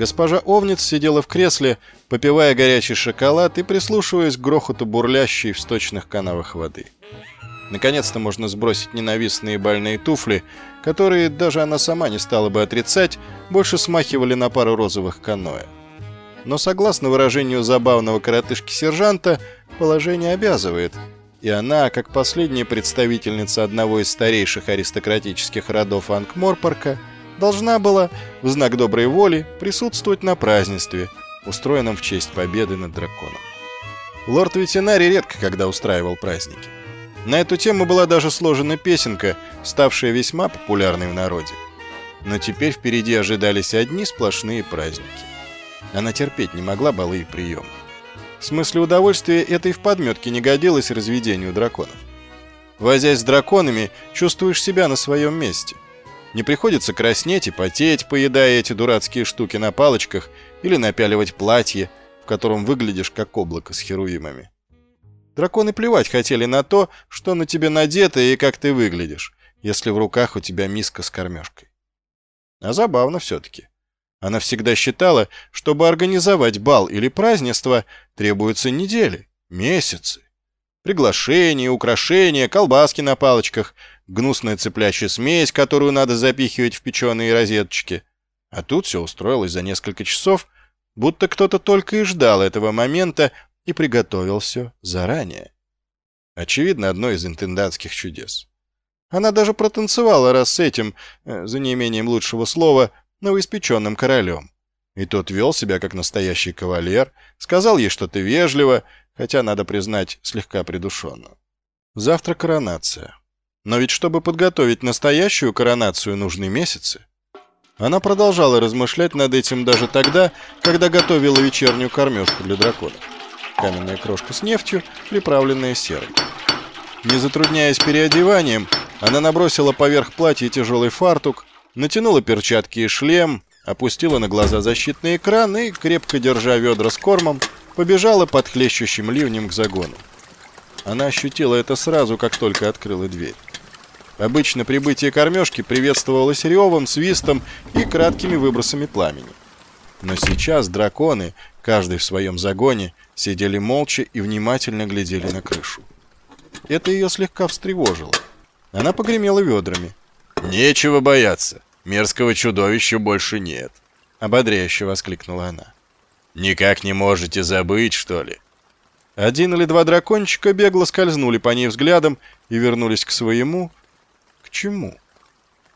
Госпожа Овниц сидела в кресле, попивая горячий шоколад и прислушиваясь к грохоту бурлящей в сточных канавах воды. Наконец-то можно сбросить ненавистные больные туфли, которые, даже она сама не стала бы отрицать, больше смахивали на пару розовых каноэ. Но согласно выражению забавного коротышки-сержанта, положение обязывает, и она, как последняя представительница одного из старейших аристократических родов Ангморпорка, должна была, в знак доброй воли, присутствовать на празднестве, устроенном в честь победы над драконом. Лорд-ветеринарий редко когда устраивал праздники. На эту тему была даже сложена песенка, ставшая весьма популярной в народе. Но теперь впереди ожидались одни сплошные праздники. Она терпеть не могла балы и приемы. В смысле удовольствия это и в подметке не годилось разведению драконов. Возясь с драконами, чувствуешь себя на своем месте. Не приходится краснеть и потеть, поедая эти дурацкие штуки на палочках или напяливать платье, в котором выглядишь как облако с херувимами. Драконы плевать хотели на то, что на тебе надето и как ты выглядишь, если в руках у тебя миска с кормежкой. А забавно все-таки. Она всегда считала, чтобы организовать бал или празднество, требуются недели, месяцы. Приглашения, украшения, колбаски на палочках, гнусная цыплячья смесь, которую надо запихивать в печеные розеточки. А тут все устроилось за несколько часов, будто кто-то только и ждал этого момента и приготовил все заранее. Очевидно, одно из интендантских чудес. Она даже протанцевала раз с этим, э, за неимением лучшего слова, новоиспеченным королем. И тот вел себя как настоящий кавалер, сказал ей что-то вежливо, хотя, надо признать, слегка придушенно. Завтра коронация. Но ведь чтобы подготовить настоящую коронацию, нужны месяцы. Она продолжала размышлять над этим даже тогда, когда готовила вечернюю кормежку для драконов. Каменная крошка с нефтью, приправленная серой. Не затрудняясь переодеванием, она набросила поверх платья тяжелый фартук, натянула перчатки и шлем, опустила на глаза защитный экран и, крепко держа ведра с кормом, побежала под хлещущим ливнем к загону. Она ощутила это сразу, как только открыла дверь. Обычно прибытие кормежки приветствовалось ревом, свистом и краткими выбросами пламени. Но сейчас драконы, каждый в своем загоне, сидели молча и внимательно глядели на крышу. Это ее слегка встревожило. Она погремела ведрами. «Нечего бояться. Мерзкого чудовища больше нет», — ободряюще воскликнула она. «Никак не можете забыть, что ли?» Один или два дракончика бегло скользнули по ней взглядом и вернулись к своему... К чему?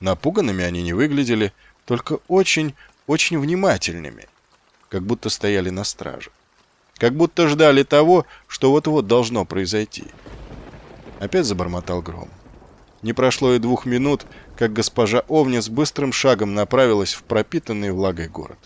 Напуганными они не выглядели, только очень, очень внимательными, как будто стояли на страже. Как будто ждали того, что вот-вот должно произойти. Опять забормотал гром. Не прошло и двух минут, как госпожа Овнец быстрым шагом направилась в пропитанный влагой город.